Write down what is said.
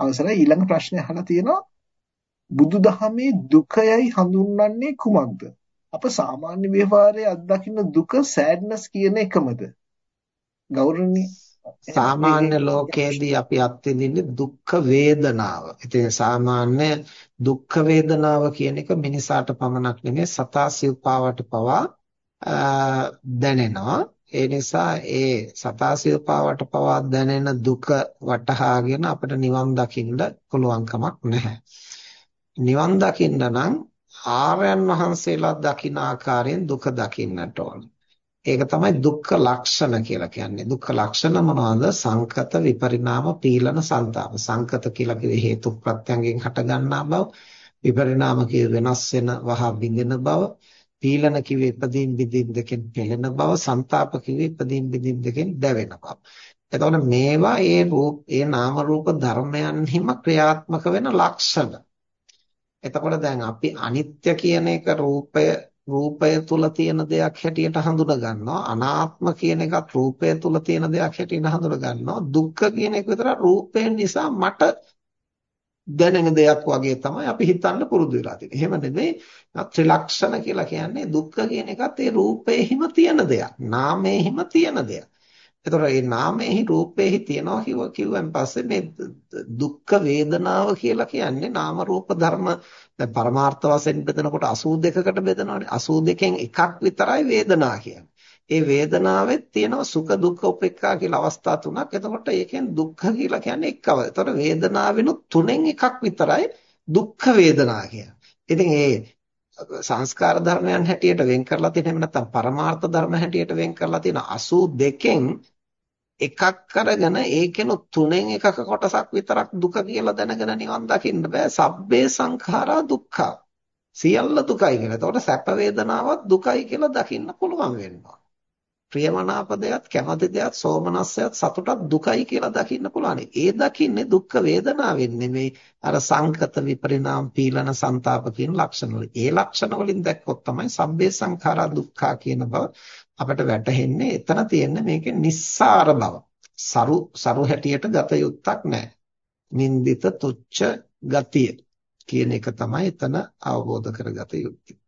අවසරයි ඊළඟ ප්‍රශ්නේ අහලා තියෙනවා බුදුදහමේ දුකයයි හඳුන්වන්නේ කුමක්ද? අප සාමාන්‍ය ව්‍යවහාරයේ අත්දකින්න දුක සෑඩ්නස් කියන එකමද? ගෞරවණීය සාමාන්‍ය ලෝකයේදී අපි අත්විඳින්නේ දුක්ඛ වේදනාව. ඉතින් සාමාන්‍ය දුක්ඛ වේදනාව කියන එක මිනිසාට පමණක් නෙමෙයි සතා සිව්පාවට පවා දැනෙනවා. ඒ නිසා ඒ සතා සිව්පාවට පවා දැනෙන දුක වටහාගෙන අපිට නිවන් දකින්න පුළුවන් කමක් නැහැ. නිවන් දකින්න නම් ආර්යයන් වහන්සේලා දකින ආකාරයෙන් දුක දකින්නට ඕන. ඒක තමයි දුක්ඛ ලක්ෂණ කියලා කියන්නේ. දුක්ඛ ලක්ෂණ මොනවාද? සංකත විපරිණාම පීලන සංතාප. සංකත කියලා කිව්වේ හේතු ප්‍රත්‍යයෙන් හටගන්නා බව. විපරිණාම කිව්වේ වෙනස් වෙන වහ බිඳෙන බව. පීලන කිව්වේ ඉදීන් බිඳින් දෙකෙන් පෙළෙන බව. සංතාප කිව්වේ ඉදීන් බිඳින් දෙකෙන් දැවෙන බව. එතකොට මේවා ඒ රූප ඒ නාම රූප ධර්මයන්හිම ක්‍රියාත්මක වෙන ලක්ෂණ. එතකොට දැන් අපි අනිත්‍ය කියන එක රූපය රූපය තුල තියෙන දෙයක් හැටියට හඳුනා ගන්නවා අනාත්ම කියන එකත් රූපය තුල තියෙන දෙයක් හැටියට හඳුනා ගන්නවා දුක්ඛ කියන එක විතර රූපයෙන් නිසා මට දැනෙන දෙයක් වගේ තමයි අපි හිතන්න පුරුදු වෙලා තියෙන්නේ. එහෙම නෙමෙයි ත්‍රිලක්ෂණ කියලා කියන්නේ දුක්ඛ කියන එකත් ඒ රූපේහිම තියෙන දෙයක්. නාමයේහිම තියෙන දෙයක්. එතකොට මේ නාමයේහි රූපයේහි තියනවා කිව්ව කිව්වන් පස්සේ මේ දුක්ඛ වේදනාව කියලා කියන්නේ නාම රූප ධර්ම දැන් පරමාර්ථ වශයෙන් බෙදනකොට 82කට බෙදනවානේ 82කින් එකක් විතරයි වේදනා කියන්නේ. ඒ වේදනාවෙත් තියෙනවා සුඛ දුක්ඛ උපේක්ඛා කියලා අවස්ථා තුනක්. එතකොට ඒකෙන් දුක්ඛ කියලා කියන්නේ එකව. එතකොට වේදනාවෙනුත් තුනෙන් එකක් විතරයි දුක්ඛ වේදනා කියන්නේ. ඉතින් ඒ සංස්කාර ධර්මයන් හැටියට වෙන් කරලා තියෙන එහෙම නැත්නම් පරමාර්ථ ධර්ම හැටියට වෙන් කරලා තියෙන 82කින් එකක් අරගෙන ඒකෙනු තුනෙන් එකක කොටසක් විතරක් දුක කියලා දැනගෙන නිවන් දකින්න බෑ. සබ්බේ සංඛාරා දුක්ඛා. සියල්ල දුකයි කියලා. එතකොට සැප වේදනාවක් දුකයි කියලා දකින්න පුළුවන් වෙනවා. ප්‍රියමනාප දෙයක්, කැමති දෙයක්, සෝමනස්සයක්, සතුටක් දුකයි කියලා දකින්න පුළුවන්. ඒ දකින්නේ දුක්ඛ වේදනාවෙන් නෙමෙයි අර සංකත විපරිණාම පීලන ਸੰతాප කියන ලක්ෂණ වලින්. ඒ ලක්ෂණ වලින් දැක්කොත් තමයි සබ්බේ සංඛාරා දුක්ඛා කියන බව අපිට වැටහෙන්නේ. එතන තියෙන්නේ මේකේ නිස්සාර බව. සරු සරු හැටියට ගත යුත්තක් නැහැ. නින්දිත තුච්ච ගතිය කියන එක තමයි එතන අවබෝධ කරගත යුත්තේ.